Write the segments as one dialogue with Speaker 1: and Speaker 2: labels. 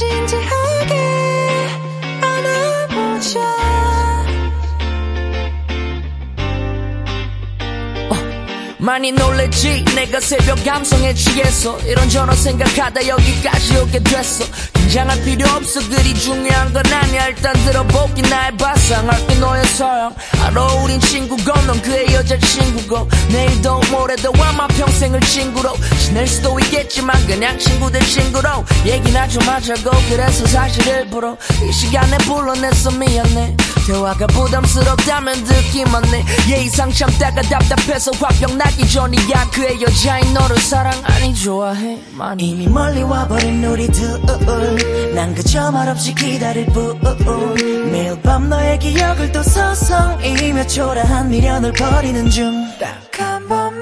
Speaker 1: 진지하게 안아보자. 어, 많이 놀랬지? 내가 새벽 감성에 취해서 이런저런 생각하다 여기까지 오게 됐어. 긴장할 필요 없어. 그리 중요한 건 아니야. 일단 들어보기 나의 바상할게 너의 서양 알아 우린 친구고 넌 그의 여자친구고. 내일도 모레도 아마 평생을 친구로 지낼 수도 있겠지만 그냥 친구 들 친구로 얘기나 좀 하자고. 그래서 사실 일부러 이 시간에 불러냈어 미안해 대화가 부담스럽다면 듣기만 해 예의상 참다가 답답해서 화병 나기 전이야. 그의 여자인 너를 사랑 아니 좋아해 많이.
Speaker 2: 이미 멀리 와버린 우리 둘난 그저 말없이 기다릴 뿐. 매일 밤 너의 기억을 또 서성이며 초라한 미련을 버리는 중. 딱한 번만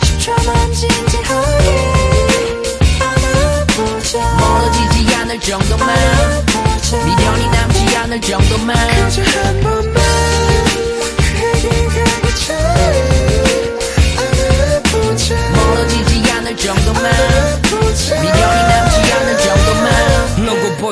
Speaker 2: 10초만 진지하게
Speaker 1: 멀어지지 않을 정도만 미련이 남지 않을 정도만.
Speaker 2: 그저 한 번만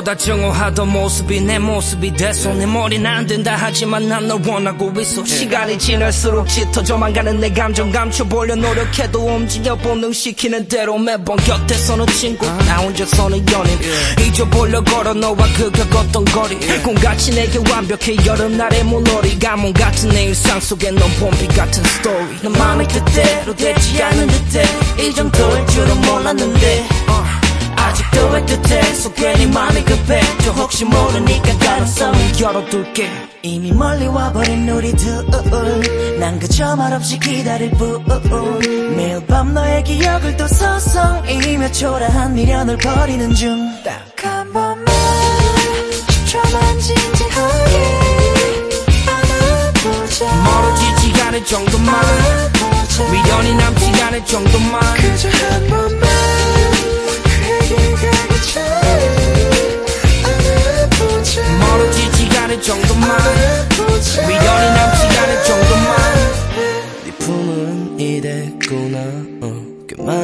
Speaker 3: 누구보다 정오하던 모습이 내 모습이 돼서 내 머리는 안 된다. 하지만 난 널 원하고 있어. 시간이 지날수록 짙어져만 가는 내 감정 감춰보려 노력해도 움직여 본능시키는 대로 매번 곁에서는 친구 나 혼자서는 연인. 잊어보려 걸어 너와 그 겪었던 거리. 꿈같이 내게 완벽해 여름날의 물놀이. 가뭄 같은 내 일상 속에 넌 봄비 같은 스토리 넌 마음이 그대로 되지 않는 듯해. 이 정도일 줄은 몰랐는데 어. 아직도 애틋해서 괜히 마음이 급해. 저 혹시 모르니까 가능성을 열어둘게.
Speaker 2: 이미 멀리 와버린 우리 둘난 그저 말없이 기다릴 뿐. 매일 밤 너의 기억을 또 서성이며 초라한 미련을 버리는 중. 딱 한 번만 10초만 진지하게 안아보자
Speaker 3: 멀어지지 않을 정도만.
Speaker 2: 안아보자.
Speaker 3: 미련이 남지 않을 정도만.
Speaker 2: 그저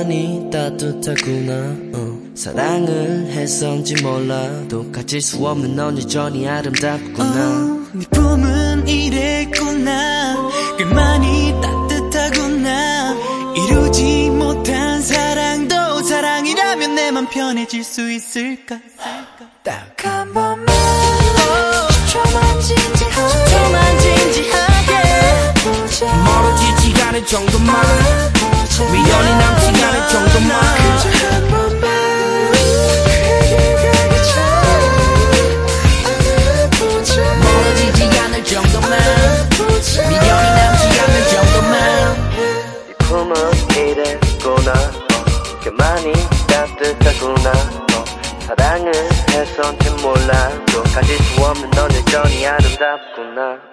Speaker 3: 많이 따뜻하구나. 어. 사랑을 했었는지 몰라도 가질 수 없는 넌 여전히 아름답구나.
Speaker 2: 네 품은 이랬구나. 꽤 많이 따뜻하구나. 이루지 못한 사랑도 사랑이라면 내 맘 편해질 수 있을까? 딱 한 번만 10초만 진지 하게. 10초만 진지하게. 보자
Speaker 3: 멀어지지 않을 정도만 미련이 남지 않을 정도만.
Speaker 4: 많이 따뜻하구나. 어, 사랑을 했었는지 몰라도 가질 수 없는 넌 여전히 아름답구나